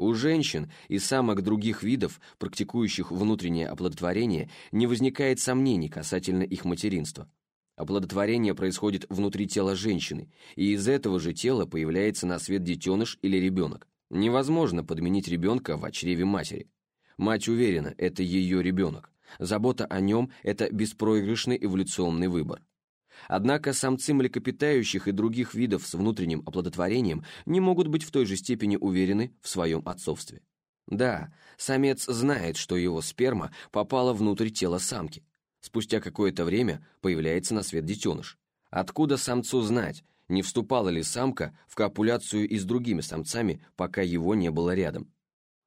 У женщин и самок других видов, практикующих внутреннее оплодотворение, не возникает сомнений касательно их материнства. Оплодотворение происходит внутри тела женщины, и из этого же тела появляется на свет детеныш или ребенок. Невозможно подменить ребенка в чреве матери. Мать уверена, это ее ребенок. Забота о нем – это беспроигрышный эволюционный выбор. Однако самцы млекопитающих и других видов с внутренним оплодотворением не могут быть в той же степени уверены в своем отцовстве. Да, самец знает, что его сперма попала внутрь тела самки. Спустя какое-то время появляется на свет детеныш. Откуда самцу знать, не вступала ли самка в копуляцию и с другими самцами, пока его не было рядом?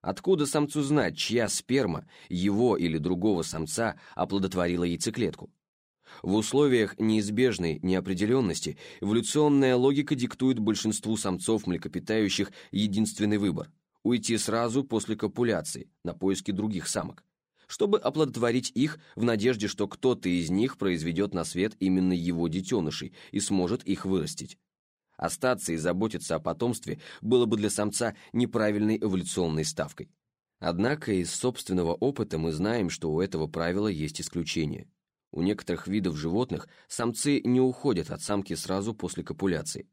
Откуда самцу знать, чья сперма, его или другого самца, оплодотворила яйцеклетку? В условиях неизбежной неопределенности эволюционная логика диктует большинству самцов млекопитающих единственный выбор – уйти сразу после копуляции на поиски других самок, чтобы оплодотворить их в надежде, что кто-то из них произведет на свет именно его детенышей и сможет их вырастить. Остаться и заботиться о потомстве было бы для самца неправильной эволюционной ставкой. Однако из собственного опыта мы знаем, что у этого правила есть исключение. У некоторых видов животных самцы не уходят от самки сразу после копуляции.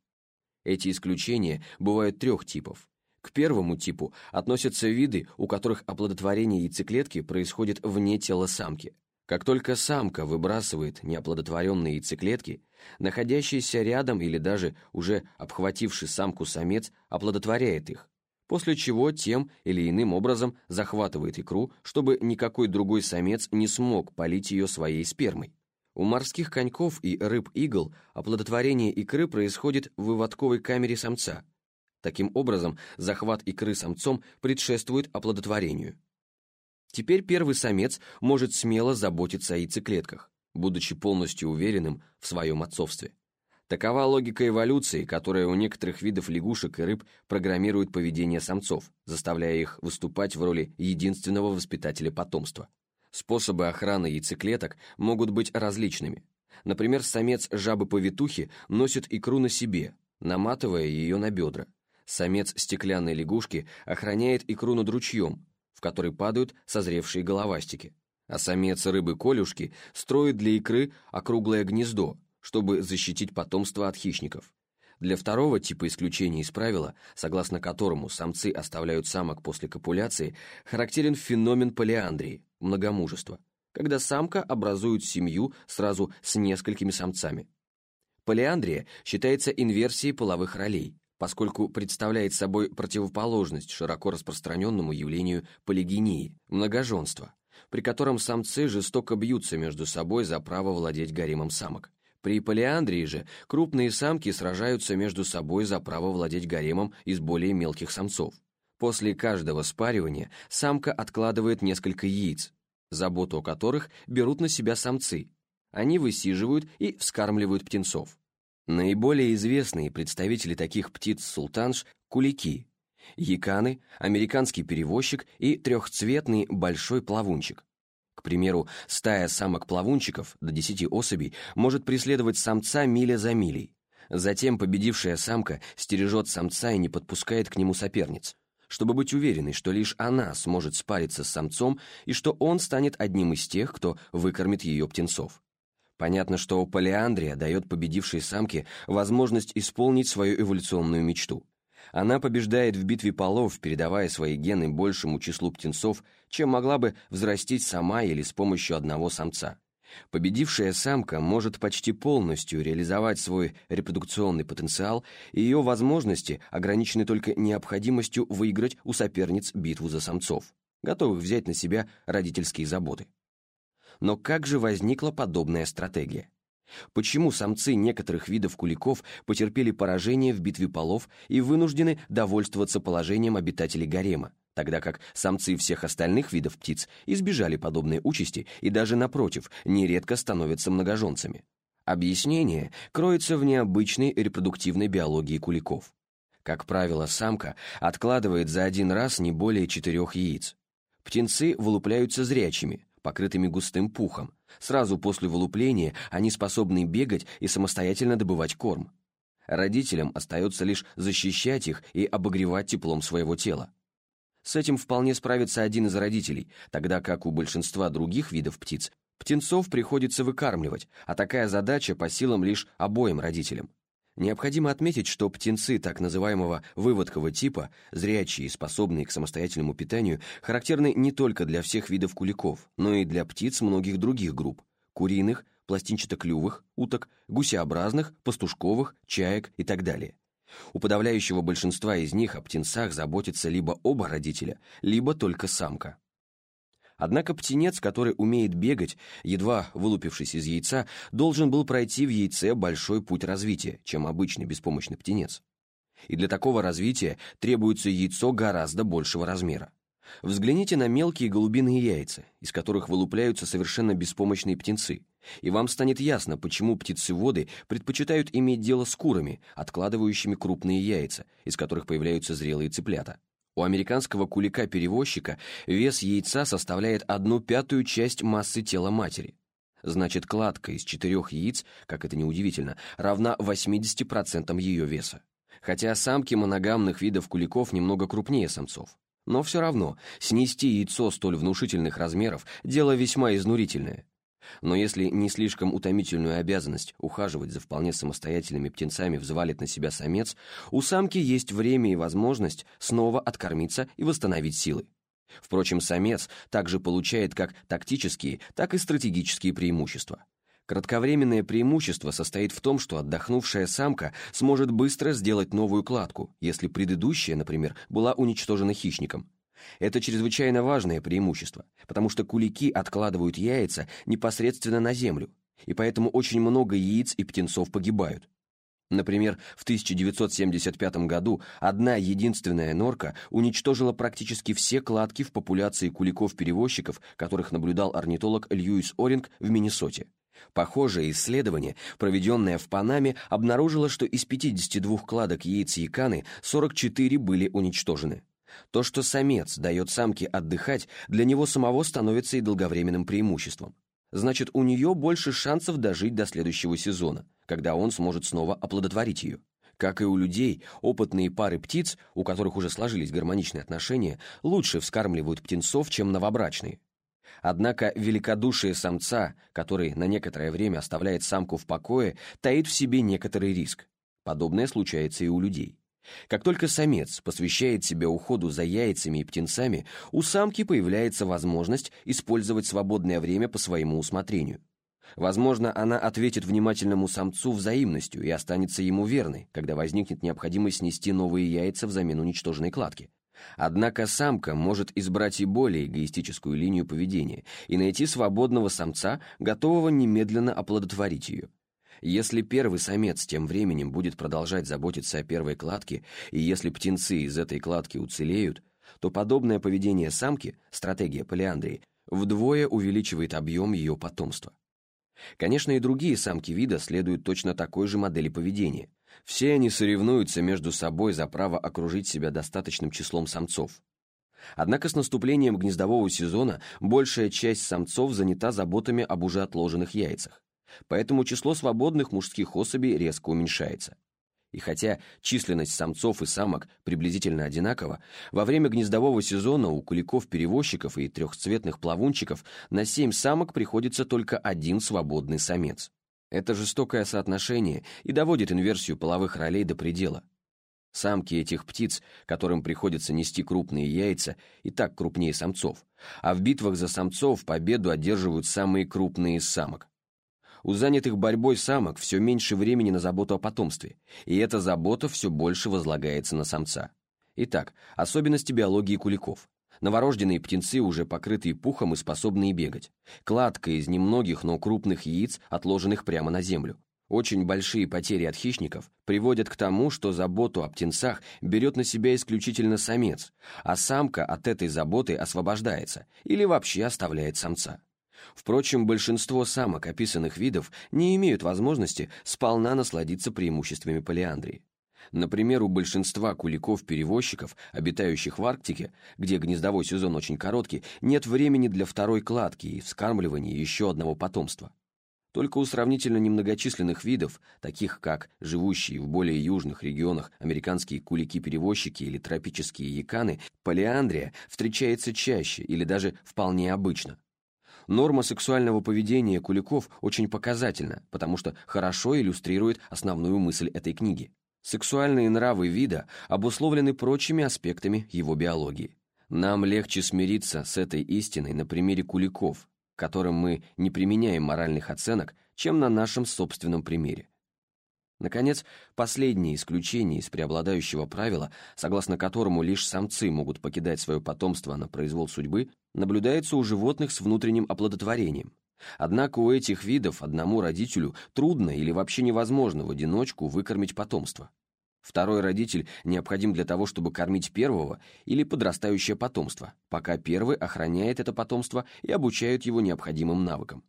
Эти исключения бывают трех типов. К первому типу относятся виды, у которых оплодотворение яйцеклетки происходит вне тела самки. Как только самка выбрасывает неоплодотворенные яйцеклетки, находящийся рядом или даже уже обхвативший самку самец оплодотворяет их, после чего тем или иным образом захватывает икру, чтобы никакой другой самец не смог полить ее своей спермой. У морских коньков и рыб-игл оплодотворение икры происходит в выводковой камере самца. Таким образом, захват икры самцом предшествует оплодотворению. Теперь первый самец может смело заботиться о яйцеклетках, будучи полностью уверенным в своем отцовстве. Такова логика эволюции, которая у некоторых видов лягушек и рыб программирует поведение самцов, заставляя их выступать в роли единственного воспитателя потомства. Способы охраны яйцеклеток могут быть различными. Например, самец жабы-повитухи носит икру на себе, наматывая ее на бедра. Самец стеклянной лягушки охраняет икру над ручьем, в который падают созревшие головастики. А самец рыбы-колюшки строит для икры округлое гнездо, чтобы защитить потомство от хищников. Для второго типа исключения из правила, согласно которому самцы оставляют самок после копуляции, характерен феномен полиандрии, многомужества, когда самка образует семью сразу с несколькими самцами. Полиандрия считается инверсией половых ролей, поскольку представляет собой противоположность широко распространенному явлению полигении, многоженства, при котором самцы жестоко бьются между собой за право владеть гаремом самок. При полиандрии же крупные самки сражаются между собой за право владеть гаремом из более мелких самцов. После каждого спаривания самка откладывает несколько яиц, заботу о которых берут на себя самцы. Они высиживают и вскармливают птенцов. Наиболее известные представители таких птиц-султанш – кулики, яканы, американский перевозчик и трехцветный большой плавунчик. К примеру, стая самок-плавунчиков до 10 особей может преследовать самца миля за милей. Затем победившая самка стережет самца и не подпускает к нему соперниц, чтобы быть уверенной, что лишь она сможет спариться с самцом и что он станет одним из тех, кто выкормит ее птенцов. Понятно, что полиандрия дает победившей самке возможность исполнить свою эволюционную мечту. Она побеждает в битве полов, передавая свои гены большему числу птенцов, чем могла бы взрастить сама или с помощью одного самца. Победившая самка может почти полностью реализовать свой репродукционный потенциал, и ее возможности ограничены только необходимостью выиграть у соперниц битву за самцов, готовых взять на себя родительские заботы. Но как же возникла подобная стратегия? Почему самцы некоторых видов куликов потерпели поражение в битве полов и вынуждены довольствоваться положением обитателей гарема, тогда как самцы всех остальных видов птиц избежали подобной участи и даже, напротив, нередко становятся многоженцами? Объяснение кроется в необычной репродуктивной биологии куликов. Как правило, самка откладывает за один раз не более четырех яиц. Птенцы вылупляются зрячими, покрытыми густым пухом. Сразу после вылупления они способны бегать и самостоятельно добывать корм. Родителям остается лишь защищать их и обогревать теплом своего тела. С этим вполне справится один из родителей, тогда как у большинства других видов птиц птенцов приходится выкармливать, а такая задача по силам лишь обоим родителям. Необходимо отметить, что птенцы так называемого выводкового типа, зрячие и способные к самостоятельному питанию, характерны не только для всех видов куликов, но и для птиц многих других групп – куриных, пластинчатоклювых, уток, гусеобразных, пастушковых, чаек и так далее. У подавляющего большинства из них о птенцах заботятся либо оба родителя, либо только самка. Однако птенец, который умеет бегать, едва вылупившись из яйца, должен был пройти в яйце большой путь развития, чем обычный беспомощный птенец. И для такого развития требуется яйцо гораздо большего размера. Взгляните на мелкие голубиные яйца, из которых вылупляются совершенно беспомощные птенцы, и вам станет ясно, почему птицеводы предпочитают иметь дело с курами, откладывающими крупные яйца, из которых появляются зрелые цыплята. У американского кулика-перевозчика вес яйца составляет одну пятую часть массы тела матери. Значит, кладка из четырех яиц, как это неудивительно, равна 80% ее веса. Хотя самки моногамных видов куликов немного крупнее самцов. Но все равно, снести яйцо столь внушительных размеров – дело весьма изнурительное. Но если не слишком утомительную обязанность ухаживать за вполне самостоятельными птенцами взвалит на себя самец, у самки есть время и возможность снова откормиться и восстановить силы. Впрочем, самец также получает как тактические, так и стратегические преимущества. Кратковременное преимущество состоит в том, что отдохнувшая самка сможет быстро сделать новую кладку, если предыдущая, например, была уничтожена хищником. Это чрезвычайно важное преимущество, потому что кулики откладывают яйца непосредственно на землю, и поэтому очень много яиц и птенцов погибают. Например, в 1975 году одна единственная норка уничтожила практически все кладки в популяции куликов-перевозчиков, которых наблюдал орнитолог Льюис Оринг в Миннесоте. Похожее исследование, проведенное в Панаме, обнаружило, что из 52 кладок яиц яканы 44 были уничтожены. То, что самец дает самке отдыхать, для него самого становится и долговременным преимуществом. Значит, у нее больше шансов дожить до следующего сезона, когда он сможет снова оплодотворить ее. Как и у людей, опытные пары птиц, у которых уже сложились гармоничные отношения, лучше вскармливают птенцов, чем новобрачные. Однако великодушие самца, который на некоторое время оставляет самку в покое, таит в себе некоторый риск. Подобное случается и у людей. Как только самец посвящает себя уходу за яйцами и птенцами, у самки появляется возможность использовать свободное время по своему усмотрению. Возможно, она ответит внимательному самцу взаимностью и останется ему верной, когда возникнет необходимость снести новые яйца взамен уничтоженной кладки. Однако самка может избрать и более эгоистическую линию поведения и найти свободного самца, готового немедленно оплодотворить ее. Если первый самец тем временем будет продолжать заботиться о первой кладке, и если птенцы из этой кладки уцелеют, то подобное поведение самки, стратегия полиандрии, вдвое увеличивает объем ее потомства. Конечно, и другие самки вида следуют точно такой же модели поведения. Все они соревнуются между собой за право окружить себя достаточным числом самцов. Однако с наступлением гнездового сезона большая часть самцов занята заботами об уже отложенных яйцах поэтому число свободных мужских особей резко уменьшается. И хотя численность самцов и самок приблизительно одинакова, во время гнездового сезона у куликов-перевозчиков и трехцветных плавунчиков на семь самок приходится только один свободный самец. Это жестокое соотношение и доводит инверсию половых ролей до предела. Самки этих птиц, которым приходится нести крупные яйца, и так крупнее самцов, а в битвах за самцов победу одерживают самые крупные из самок. У занятых борьбой самок все меньше времени на заботу о потомстве, и эта забота все больше возлагается на самца. Итак, особенности биологии куликов. Новорожденные птенцы уже покрытые пухом и способные бегать. Кладка из немногих, но крупных яиц, отложенных прямо на землю. Очень большие потери от хищников приводят к тому, что заботу о птенцах берет на себя исключительно самец, а самка от этой заботы освобождается или вообще оставляет самца. Впрочем, большинство самок описанных видов не имеют возможности сполна насладиться преимуществами полиандрии. Например, у большинства куликов-перевозчиков, обитающих в Арктике, где гнездовой сезон очень короткий, нет времени для второй кладки и вскармливания еще одного потомства. Только у сравнительно немногочисленных видов, таких как живущие в более южных регионах американские кулики-перевозчики или тропические яканы, полиандрия встречается чаще или даже вполне обычно. Норма сексуального поведения куликов очень показательна, потому что хорошо иллюстрирует основную мысль этой книги. Сексуальные нравы вида обусловлены прочими аспектами его биологии. Нам легче смириться с этой истиной на примере куликов, которым мы не применяем моральных оценок, чем на нашем собственном примере. Наконец, последнее исключение из преобладающего правила, согласно которому лишь самцы могут покидать свое потомство на произвол судьбы, наблюдается у животных с внутренним оплодотворением. Однако у этих видов одному родителю трудно или вообще невозможно в одиночку выкормить потомство. Второй родитель необходим для того, чтобы кормить первого или подрастающее потомство, пока первый охраняет это потомство и обучает его необходимым навыкам.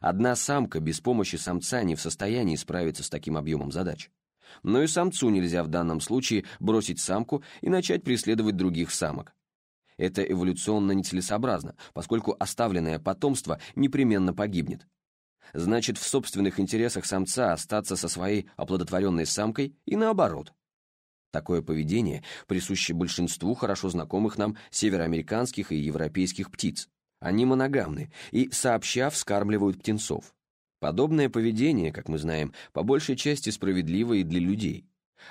Одна самка без помощи самца не в состоянии справиться с таким объемом задач. Но и самцу нельзя в данном случае бросить самку и начать преследовать других самок. Это эволюционно нецелесообразно, поскольку оставленное потомство непременно погибнет. Значит, в собственных интересах самца остаться со своей оплодотворенной самкой и наоборот. Такое поведение присуще большинству хорошо знакомых нам североамериканских и европейских птиц. Они моногамны и сообща вскармливают птенцов. Подобное поведение, как мы знаем, по большей части справедливо и для людей.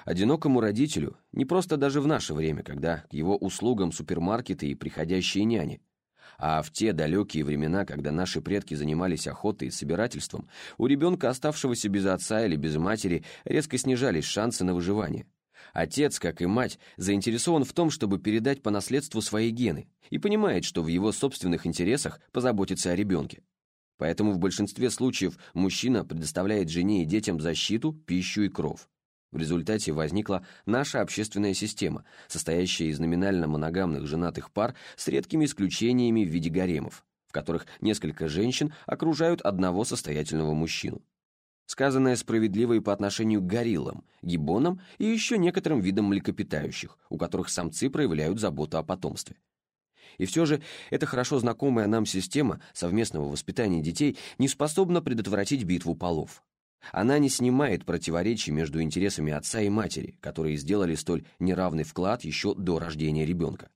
Одинокому родителю, не просто даже в наше время, когда к его услугам супермаркеты и приходящие няни, а в те далекие времена, когда наши предки занимались охотой и собирательством, у ребенка, оставшегося без отца или без матери, резко снижались шансы на выживание. Отец, как и мать, заинтересован в том, чтобы передать по наследству свои гены, и понимает, что в его собственных интересах позаботиться о ребенке. Поэтому в большинстве случаев мужчина предоставляет жене и детям защиту, пищу и кров. В результате возникла наша общественная система, состоящая из номинально моногамных женатых пар с редкими исключениями в виде гаремов, в которых несколько женщин окружают одного состоятельного мужчину. Сказанное справедливо и по отношению к гориллам, гиббонам и еще некоторым видам млекопитающих, у которых самцы проявляют заботу о потомстве. И все же эта хорошо знакомая нам система совместного воспитания детей не способна предотвратить битву полов. Она не снимает противоречий между интересами отца и матери, которые сделали столь неравный вклад еще до рождения ребенка.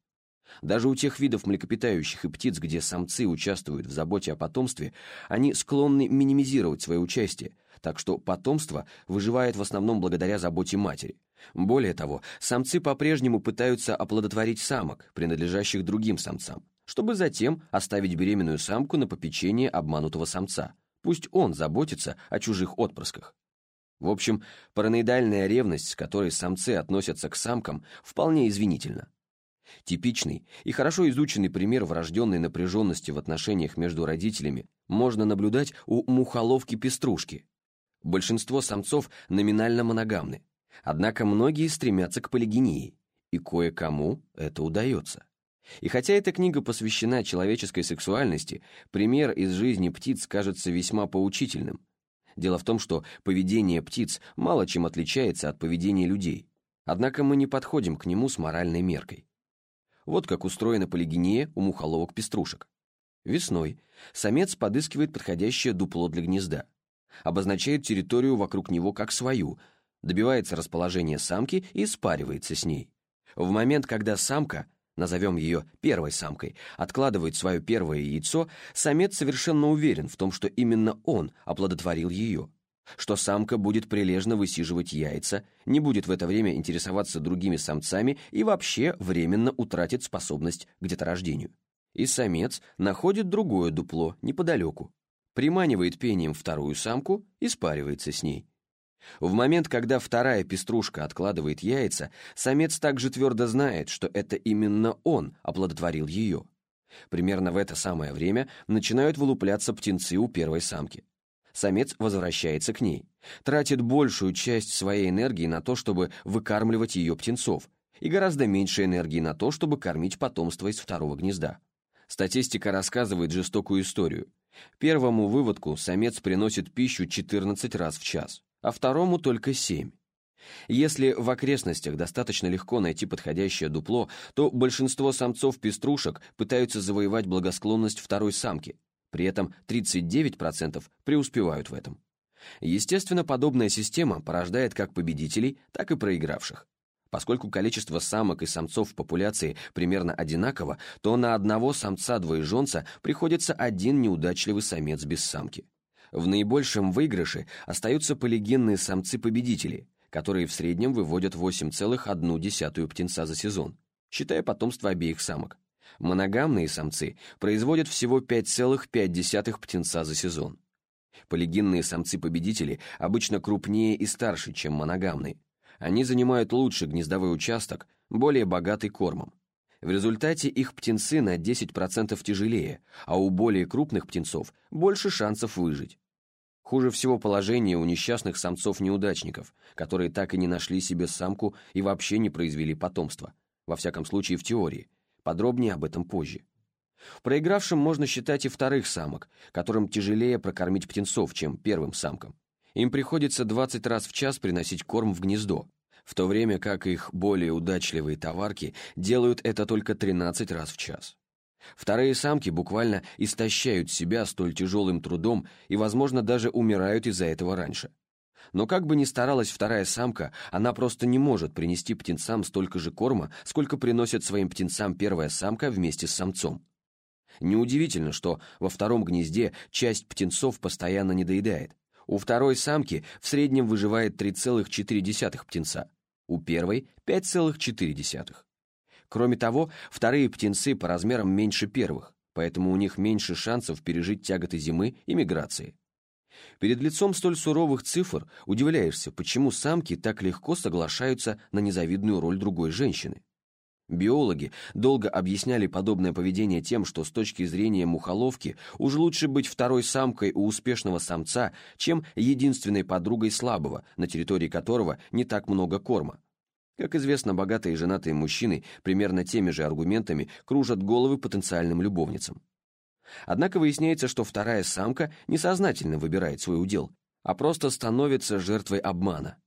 Даже у тех видов млекопитающих и птиц, где самцы участвуют в заботе о потомстве, они склонны минимизировать свое участие, так что потомство выживает в основном благодаря заботе матери. Более того, самцы по-прежнему пытаются оплодотворить самок, принадлежащих другим самцам, чтобы затем оставить беременную самку на попечение обманутого самца. Пусть он заботится о чужих отпрысках. В общем, параноидальная ревность, с которой самцы относятся к самкам, вполне извинительна. Типичный и хорошо изученный пример врожденной напряженности в отношениях между родителями можно наблюдать у мухоловки-пеструшки. Большинство самцов номинально моногамны, однако многие стремятся к полигении, и кое-кому это удается. И хотя эта книга посвящена человеческой сексуальности, пример из жизни птиц кажется весьма поучительным. Дело в том, что поведение птиц мало чем отличается от поведения людей, однако мы не подходим к нему с моральной меркой. Вот как устроена полигения у мухоловок-пеструшек. Весной самец подыскивает подходящее дупло для гнезда, обозначает территорию вокруг него как свою, добивается расположения самки и спаривается с ней. В момент, когда самка назовем ее первой самкой, откладывает свое первое яйцо, самец совершенно уверен в том, что именно он оплодотворил ее, что самка будет прилежно высиживать яйца, не будет в это время интересоваться другими самцами и вообще временно утратит способность к деторождению. И самец находит другое дупло неподалеку, приманивает пением вторую самку и спаривается с ней. В момент, когда вторая пеструшка откладывает яйца, самец также твердо знает, что это именно он оплодотворил ее. Примерно в это самое время начинают вылупляться птенцы у первой самки. Самец возвращается к ней, тратит большую часть своей энергии на то, чтобы выкармливать ее птенцов, и гораздо меньше энергии на то, чтобы кормить потомство из второго гнезда. Статистика рассказывает жестокую историю. Первому выводку самец приносит пищу 14 раз в час а второму только семь. Если в окрестностях достаточно легко найти подходящее дупло, то большинство самцов-пеструшек пытаются завоевать благосклонность второй самки, При этом 39% преуспевают в этом. Естественно, подобная система порождает как победителей, так и проигравших. Поскольку количество самок и самцов в популяции примерно одинаково, то на одного самца-двоеженца приходится один неудачливый самец без самки. В наибольшем выигрыше остаются полигенные самцы-победители, которые в среднем выводят 8,1 птенца за сезон, считая потомство обеих самок. Моногамные самцы производят всего 5,5 птенца за сезон. Полигенные самцы-победители обычно крупнее и старше, чем моногамные, они занимают лучший гнездовой участок, более богатый кормом. В результате их птенцы на 10% тяжелее, а у более крупных птенцов больше шансов выжить. Хуже всего положение у несчастных самцов-неудачников, которые так и не нашли себе самку и вообще не произвели потомство. Во всяком случае, в теории. Подробнее об этом позже. Проигравшим можно считать и вторых самок, которым тяжелее прокормить птенцов, чем первым самкам. Им приходится 20 раз в час приносить корм в гнездо, в то время как их более удачливые товарки делают это только 13 раз в час. Вторые самки буквально истощают себя столь тяжелым трудом и, возможно, даже умирают из-за этого раньше. Но как бы ни старалась вторая самка, она просто не может принести птенцам столько же корма, сколько приносит своим птенцам первая самка вместе с самцом. Неудивительно, что во втором гнезде часть птенцов постоянно недоедает. У второй самки в среднем выживает 3,4 птенца, у первой – 5,4. Кроме того, вторые птенцы по размерам меньше первых, поэтому у них меньше шансов пережить тяготы зимы и миграции. Перед лицом столь суровых цифр удивляешься, почему самки так легко соглашаются на незавидную роль другой женщины. Биологи долго объясняли подобное поведение тем, что с точки зрения мухоловки уж лучше быть второй самкой у успешного самца, чем единственной подругой слабого, на территории которого не так много корма. Как известно, богатые и женатые мужчины примерно теми же аргументами кружат головы потенциальным любовницам. Однако выясняется, что вторая самка несознательно выбирает свой удел, а просто становится жертвой обмана.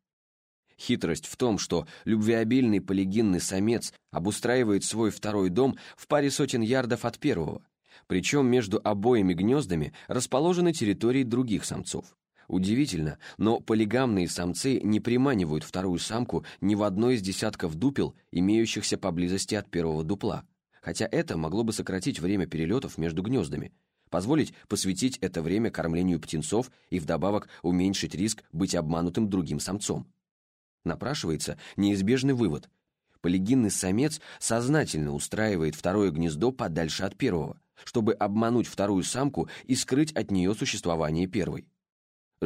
Хитрость в том, что любвеобильный полигинный самец обустраивает свой второй дом в паре сотен ярдов от первого, причем между обоими гнездами расположены территории других самцов. Удивительно, но полигамные самцы не приманивают вторую самку ни в одно из десятков дупел, имеющихся поблизости от первого дупла, хотя это могло бы сократить время перелетов между гнездами, позволить посвятить это время кормлению птенцов и вдобавок уменьшить риск быть обманутым другим самцом. Напрашивается неизбежный вывод. Полигинный самец сознательно устраивает второе гнездо подальше от первого, чтобы обмануть вторую самку и скрыть от нее существование первой.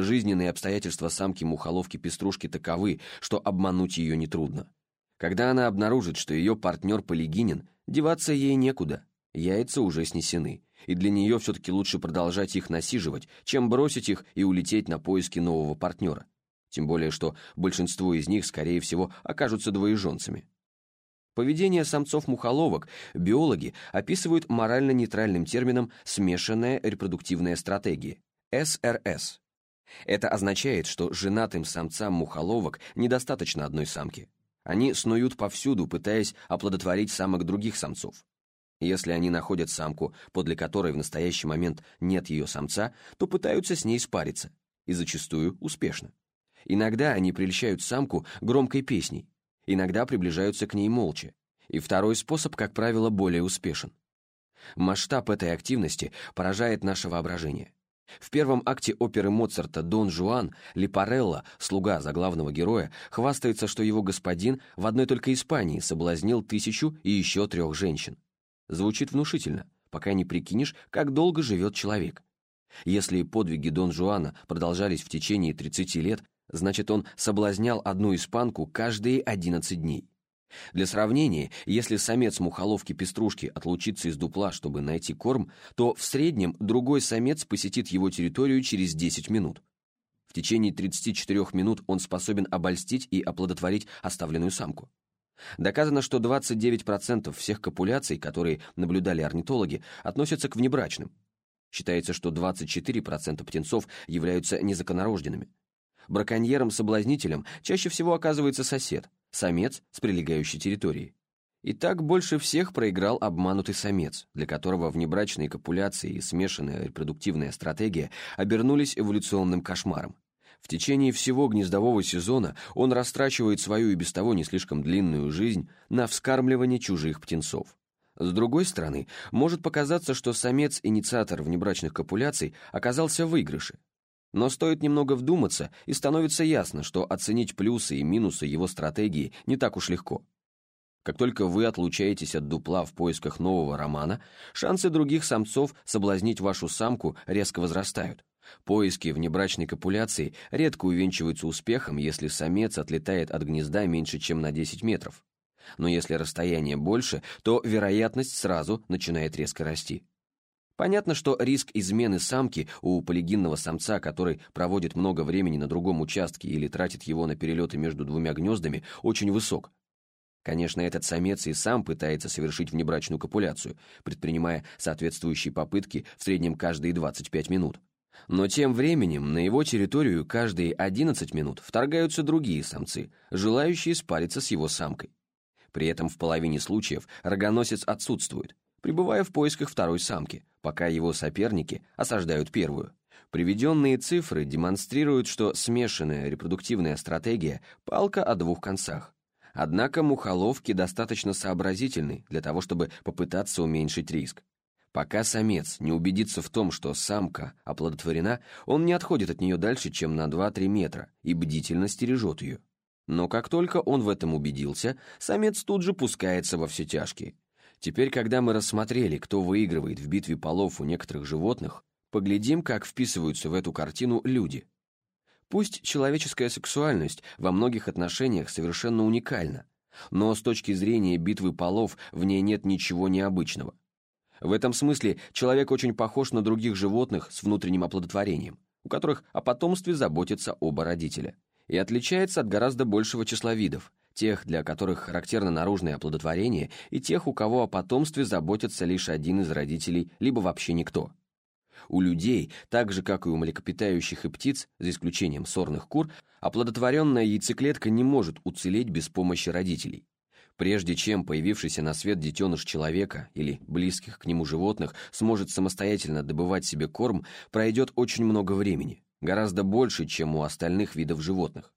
Жизненные обстоятельства самки-мухоловки-пеструшки таковы, что обмануть ее нетрудно. Когда она обнаружит, что ее партнер полигинен, деваться ей некуда, яйца уже снесены, и для нее все-таки лучше продолжать их насиживать, чем бросить их и улететь на поиски нового партнера тем более что большинство из них, скорее всего, окажутся двоеженцами. Поведение самцов-мухоловок биологи описывают морально-нейтральным термином «смешанная репродуктивная стратегия» – СРС. Это означает, что женатым самцам-мухоловок недостаточно одной самки. Они снуют повсюду, пытаясь оплодотворить самок других самцов. Если они находят самку, подле которой в настоящий момент нет ее самца, то пытаются с ней спариться, и зачастую успешно. Иногда они прельщают самку громкой песней, иногда приближаются к ней молча, и второй способ, как правило, более успешен. Масштаб этой активности поражает наше воображение. В первом акте оперы Моцарта «Дон Жуан» Липарелло, слуга заглавного героя, хвастается, что его господин в одной только Испании соблазнил тысячу и еще трех женщин. Звучит внушительно, пока не прикинешь, как долго живет человек. Если подвиги Дон Жуана продолжались в течение 30 лет, Значит, он соблазнял одну испанку каждые 11 дней. Для сравнения, если самец мухоловки-пеструшки отлучится из дупла, чтобы найти корм, то в среднем другой самец посетит его территорию через 10 минут. В течение 34 минут он способен обольстить и оплодотворить оставленную самку. Доказано, что 29% всех копуляций, которые наблюдали орнитологи, относятся к внебрачным. Считается, что 24% птенцов являются незаконнорожденными. Браконьером-соблазнителем чаще всего оказывается сосед, самец с прилегающей территории. И так больше всех проиграл обманутый самец, для которого внебрачные копуляции и смешанная репродуктивная стратегия обернулись эволюционным кошмаром. В течение всего гнездового сезона он растрачивает свою и без того не слишком длинную жизнь на вскармливание чужих птенцов. С другой стороны, может показаться, что самец-инициатор внебрачных копуляций оказался в выигрыше. Но стоит немного вдуматься, и становится ясно, что оценить плюсы и минусы его стратегии не так уж легко. Как только вы отлучаетесь от дупла в поисках нового романа, шансы других самцов соблазнить вашу самку резко возрастают. Поиски внебрачной копуляции редко увенчиваются успехом, если самец отлетает от гнезда меньше, чем на 10 метров. Но если расстояние больше, то вероятность сразу начинает резко расти. Понятно, что риск измены самки у полигинного самца, который проводит много времени на другом участке или тратит его на перелеты между двумя гнездами, очень высок. Конечно, этот самец и сам пытается совершить внебрачную копуляцию, предпринимая соответствующие попытки в среднем каждые 25 минут. Но тем временем на его территорию каждые 11 минут вторгаются другие самцы, желающие спариться с его самкой. При этом в половине случаев рогоносец отсутствует, пребывая в поисках второй самки, пока его соперники осаждают первую. Приведенные цифры демонстрируют, что смешанная репродуктивная стратегия – палка о двух концах. Однако мухоловки достаточно сообразительны для того, чтобы попытаться уменьшить риск. Пока самец не убедится в том, что самка оплодотворена, он не отходит от нее дальше, чем на 2-3 метра, и бдительно стережет ее. Но как только он в этом убедился, самец тут же пускается во все тяжкие. Теперь, когда мы рассмотрели, кто выигрывает в битве полов у некоторых животных, поглядим, как вписываются в эту картину люди. Пусть человеческая сексуальность во многих отношениях совершенно уникальна, но с точки зрения битвы полов в ней нет ничего необычного. В этом смысле человек очень похож на других животных с внутренним оплодотворением, у которых о потомстве заботятся оба родителя, и отличается от гораздо большего числа видов, тех, для которых характерно наружное оплодотворение, и тех, у кого о потомстве заботится лишь один из родителей, либо вообще никто. У людей, так же как и у млекопитающих и птиц, за исключением сорных кур, оплодотворенная яйцеклетка не может уцелеть без помощи родителей. Прежде чем появившийся на свет детеныш человека или близких к нему животных сможет самостоятельно добывать себе корм, пройдет очень много времени, гораздо больше, чем у остальных видов животных.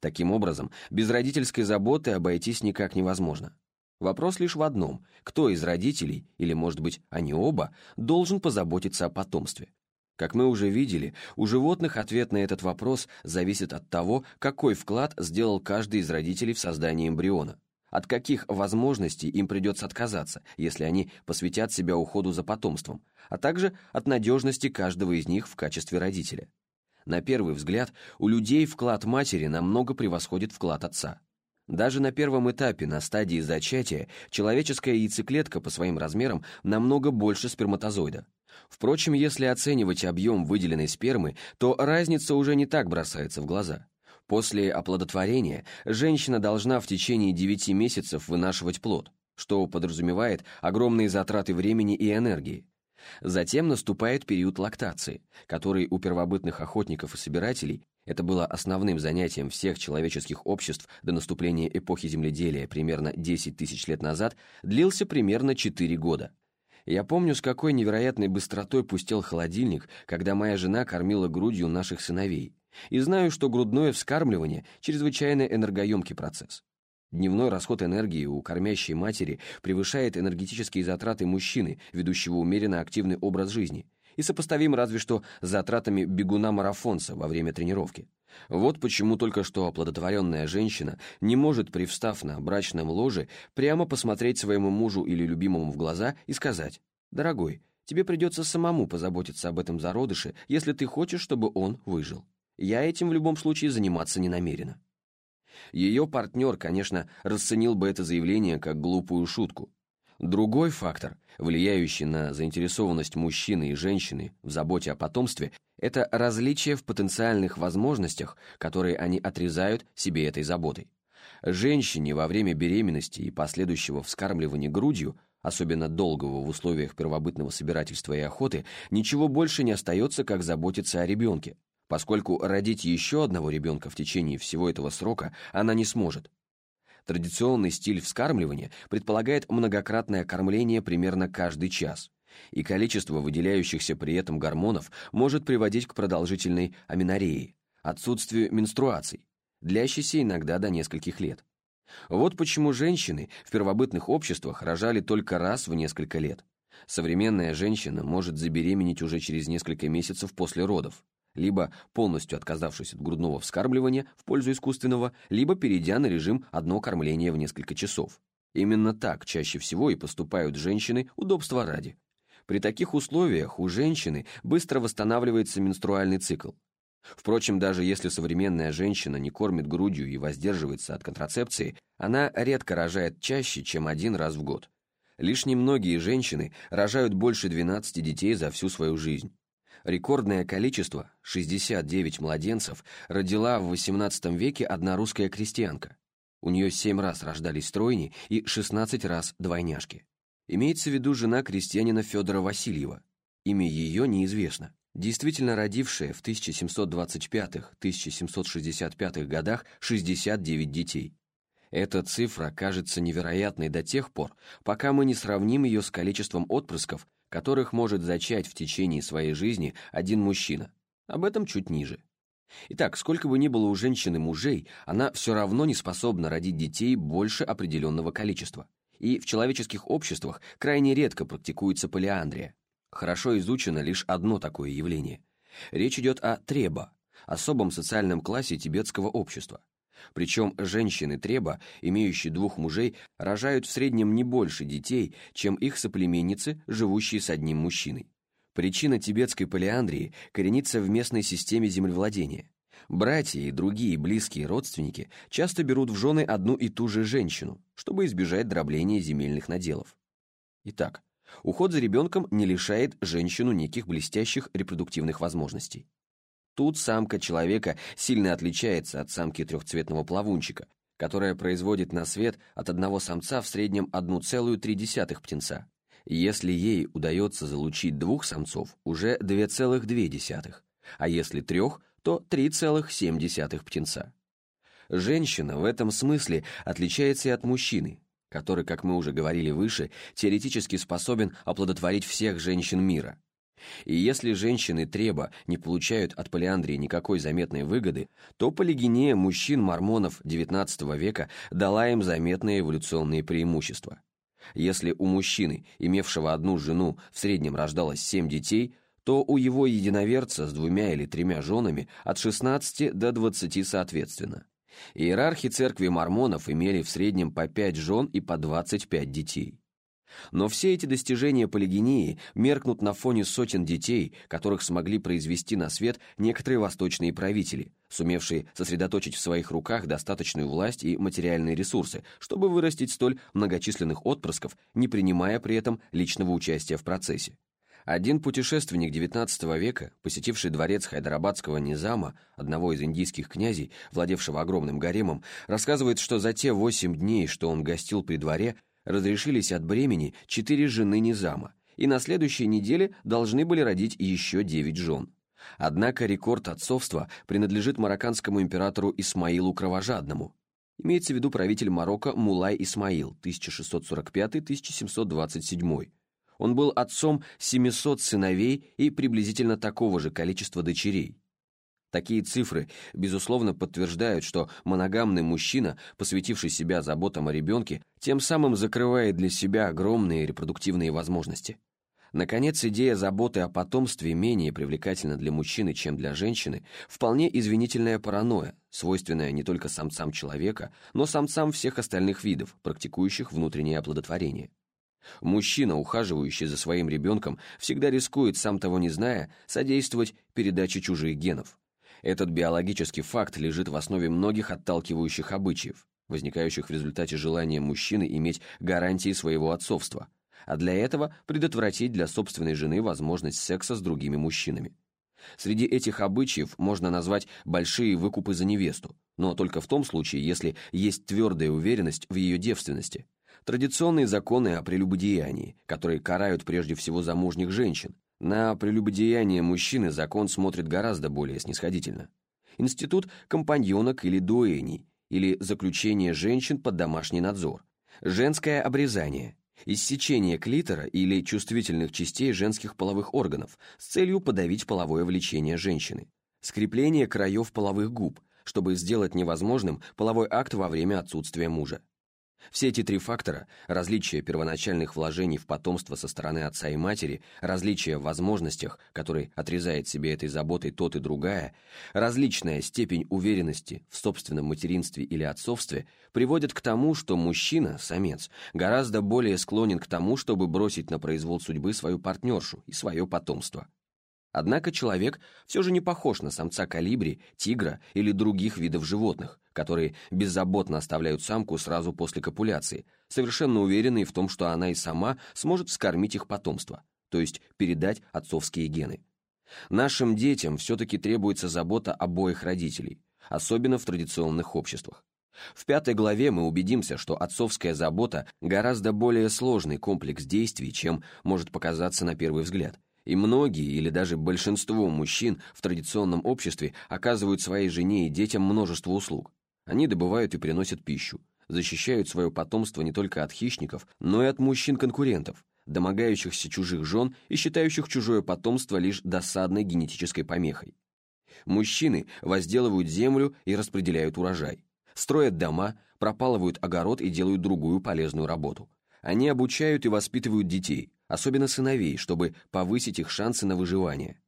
Таким образом, без родительской заботы обойтись никак невозможно. Вопрос лишь в одном – кто из родителей, или, может быть, они оба, должен позаботиться о потомстве? Как мы уже видели, у животных ответ на этот вопрос зависит от того, какой вклад сделал каждый из родителей в создание эмбриона от каких возможностей им придется отказаться, если они посвятят себя уходу за потомством, а также от надежности каждого из них в качестве родителя. На первый взгляд, у людей вклад матери намного превосходит вклад отца. Даже на первом этапе, на стадии зачатия, человеческая яйцеклетка по своим размерам намного больше сперматозоида. Впрочем, если оценивать объем выделенной спермы, то разница уже не так бросается в глаза. После оплодотворения женщина должна в течение 9 месяцев вынашивать плод, что подразумевает огромные затраты времени и энергии. Затем наступает период лактации, который у первобытных охотников и собирателей это было основным занятием всех человеческих обществ до наступления эпохи земледелия примерно 10 тысяч лет назад, длился примерно 4 года. Я помню, с какой невероятной быстротой пустел холодильник, когда моя жена кормила грудью наших сыновей и знаю, что грудное вскармливание – чрезвычайно энергоемкий процесс. Дневной расход энергии у кормящей матери превышает энергетические затраты мужчины, ведущего умеренно активный образ жизни, и сопоставим разве что с затратами бегуна-марафонца во время тренировки. Вот почему только что оплодотворенная женщина не может, привстав на брачном ложе, прямо посмотреть своему мужу или любимому в глаза и сказать «Дорогой, тебе придется самому позаботиться об этом зародыше, если ты хочешь, чтобы он выжил». Я этим в любом случае заниматься не намерена. Ее партнер, конечно, расценил бы это заявление как глупую шутку. Другой фактор, влияющий на заинтересованность мужчины и женщины в заботе о потомстве, это различие в потенциальных возможностях, которые они отрезают себе этой заботой. Женщине во время беременности и последующего вскармливания грудью, особенно долгого в условиях первобытного собирательства и охоты, ничего больше не остается, как заботиться о ребенке, поскольку родить еще одного ребенка в течение всего этого срока она не сможет. Традиционный стиль вскармливания предполагает многократное кормление примерно каждый час, и количество выделяющихся при этом гормонов может приводить к продолжительной аменореи, отсутствию менструаций, длящейся иногда до нескольких лет. Вот почему женщины в первобытных обществах рожали только раз в несколько лет. Современная женщина может забеременеть уже через несколько месяцев после родов, либо полностью отказавшись от грудного вскармливания в пользу искусственного, либо перейдя на режим одно кормление в несколько часов. Именно так чаще всего и поступают женщины удобства ради. При таких условиях у женщины быстро восстанавливается менструальный цикл. Впрочем, даже если современная женщина не кормит грудью и воздерживается от контрацепции, она редко рожает чаще, чем один раз в год. Лишь немногие женщины рожают больше 12 детей за всю свою жизнь. Рекордное количество, 69 младенцев, родила в XVIII веке одна русская крестьянка. У нее 7 раз рождались тройни и 16 раз двойняшки. Имеется в виду жена крестьянина Федора Васильева. Имя ее неизвестно. Действительно родившая в 1725-1765 годах 69 детей. Эта цифра кажется невероятной до тех пор, пока мы не сравним ее с количеством отпрысков, которых может зачать в течение своей жизни один мужчина. Об этом чуть ниже. Итак, сколько бы ни было у женщины мужей, она все равно не способна родить детей больше определенного количества. И в человеческих обществах крайне редко практикуется полиандрия. Хорошо изучено лишь одно такое явление. Речь идет о треба, особом социальном классе тибетского общества. Причем женщины Треба, имеющие двух мужей, рожают в среднем не больше детей, чем их соплеменницы, живущие с одним мужчиной. Причина тибетской полиандрии коренится в местной системе землевладения. Братья и другие близкие родственники часто берут в жены одну и ту же женщину, чтобы избежать дробления земельных наделов. Итак, уход за ребенком не лишает женщину неких блестящих репродуктивных возможностей. Тут самка человека сильно отличается от самки трехцветного плавунчика, которая производит на свет от одного самца в среднем 1,3 птенца. Если ей удается залучить двух самцов, уже 2,2, а если трех, то 3,7 птенца. Женщина в этом смысле отличается и от мужчины, который, как мы уже говорили выше, теоретически способен оплодотворить всех женщин мира – и если женщины Треба не получают от полиандрии никакой заметной выгоды, то полигения мужчин-мормонов XIX века дала им заметные эволюционные преимущества. Если у мужчины, имевшего одну жену, в среднем рождалось 7 детей, то у его единоверца с двумя или тремя женами от 16 до 20 соответственно. Иерархи церкви мормонов имели в среднем по 5 жен и по 25 детей. Но все эти достижения полигении меркнут на фоне сотен детей, которых смогли произвести на свет некоторые восточные правители, сумевшие сосредоточить в своих руках достаточную власть и материальные ресурсы, чтобы вырастить столь многочисленных отпрысков, не принимая при этом личного участия в процессе. Один путешественник XIX века, посетивший дворец хайдарабадского низама, одного из индийских князей, владевшего огромным гаремом, рассказывает, что за те восемь дней, что он гостил при дворе, разрешились от бремени четыре жены Низама, и на следующей неделе должны были родить еще девять жен. Однако рекорд отцовства принадлежит марокканскому императору Исмаилу Кровожадному. Имеется в виду правитель Марокко Мулай Исмаил, 1645-1727. Он был отцом 700 сыновей и приблизительно такого же количества дочерей. Такие цифры, безусловно, подтверждают, что моногамный мужчина, посвятивший себя заботам о ребенке, тем самым закрывает для себя огромные репродуктивные возможности. Наконец, идея заботы о потомстве менее привлекательна для мужчины, чем для женщины, вполне извинительная паранойя, свойственная не только самцам человека, но самцам всех остальных видов, практикующих внутреннее оплодотворение. Мужчина, ухаживающий за своим ребенком, всегда рискует, сам того не зная, содействовать передаче чужих генов. Этот биологический факт лежит в основе многих отталкивающих обычаев, возникающих в результате желания мужчины иметь гарантии своего отцовства, а для этого предотвратить для собственной жены возможность секса с другими мужчинами. Среди этих обычаев можно назвать большие выкупы за невесту, но только в том случае, если есть твердая уверенность в ее девственности. Традиционные законы о прелюбодеянии, которые карают прежде всего замужних женщин, на прелюбодеяние мужчины закон смотрит гораздо более снисходительно. Институт компаньонок или дуэней или заключение женщин под домашний надзор, женское обрезание, иссечение клитора или чувствительных частей женских половых органов с целью подавить половое влечение женщины, скрепление краев половых губ, чтобы сделать невозможным половой акт во время отсутствия мужа. Все эти три фактора – различие первоначальных вложений в потомство со стороны отца и матери, различие в возможностях, которые отрезает себе этой заботой тот и другая, различная степень уверенности в собственном материнстве или отцовстве приводят к тому, что мужчина, самец, гораздо более склонен к тому, чтобы бросить на произвол судьбы свою партнершу и свое потомство. Однако человек все же не похож на самца калибри, тигра или других видов животных, которые беззаботно оставляют самку сразу после копуляции, совершенно уверенные в том, что она и сама сможет вскормить их потомство, то есть передать отцовские гены. Нашим детям все-таки требуется забота обоих родителей, особенно в традиционных обществах. В пятой главе мы убедимся, что отцовская забота гораздо более сложный комплекс действий, чем может показаться на первый взгляд, и многие или даже большинство мужчин в традиционном обществе оказывают своей жене и детям множество услуг. Они добывают и приносят пищу, защищают свое потомство не только от хищников, но и от мужчин-конкурентов, домогающихся чужих жен и считающих чужое потомство лишь досадной генетической помехой. Мужчины возделывают землю и распределяют урожай, строят дома, пропалывают огород и делают другую полезную работу. Они обучают и воспитывают детей, особенно сыновей, чтобы повысить их шансы на выживание.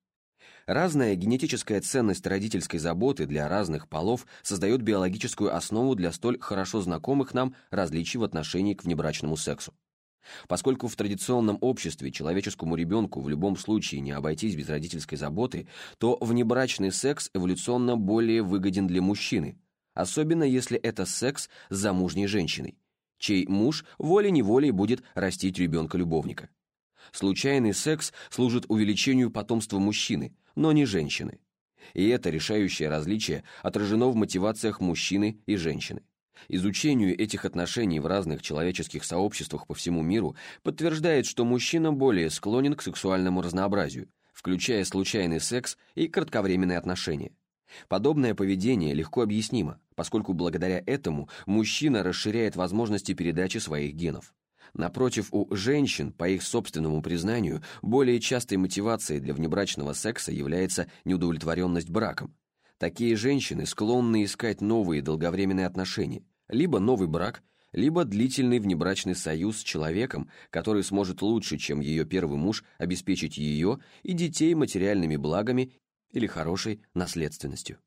Разная генетическая ценность родительской заботы для разных полов создает биологическую основу для столь хорошо знакомых нам различий в отношении к внебрачному сексу. Поскольку в традиционном обществе человеческому ребенку в любом случае не обойтись без родительской заботы, то внебрачный секс эволюционно более выгоден для мужчины, особенно если это секс с замужней женщиной, чей муж волей-неволей будет растить ребенка-любовника. Случайный секс служит увеличению потомства мужчины, но не женщины. И это решающее различие отражено в мотивациях мужчины и женщины. Изучению этих отношений в разных человеческих сообществах по всему миру подтверждает, что мужчина более склонен к сексуальному разнообразию, включая случайный секс и кратковременные отношения. Подобное поведение легко объяснимо, поскольку благодаря этому мужчина расширяет возможности передачи своих генов. Напротив, у женщин, по их собственному признанию, более частой мотивацией для внебрачного секса является неудовлетворенность браком. Такие женщины склонны искать новые долговременные отношения, либо новый брак, либо длительный внебрачный союз с человеком, который сможет лучше, чем ее первый муж, обеспечить ее и детей материальными благами или хорошей наследственностью.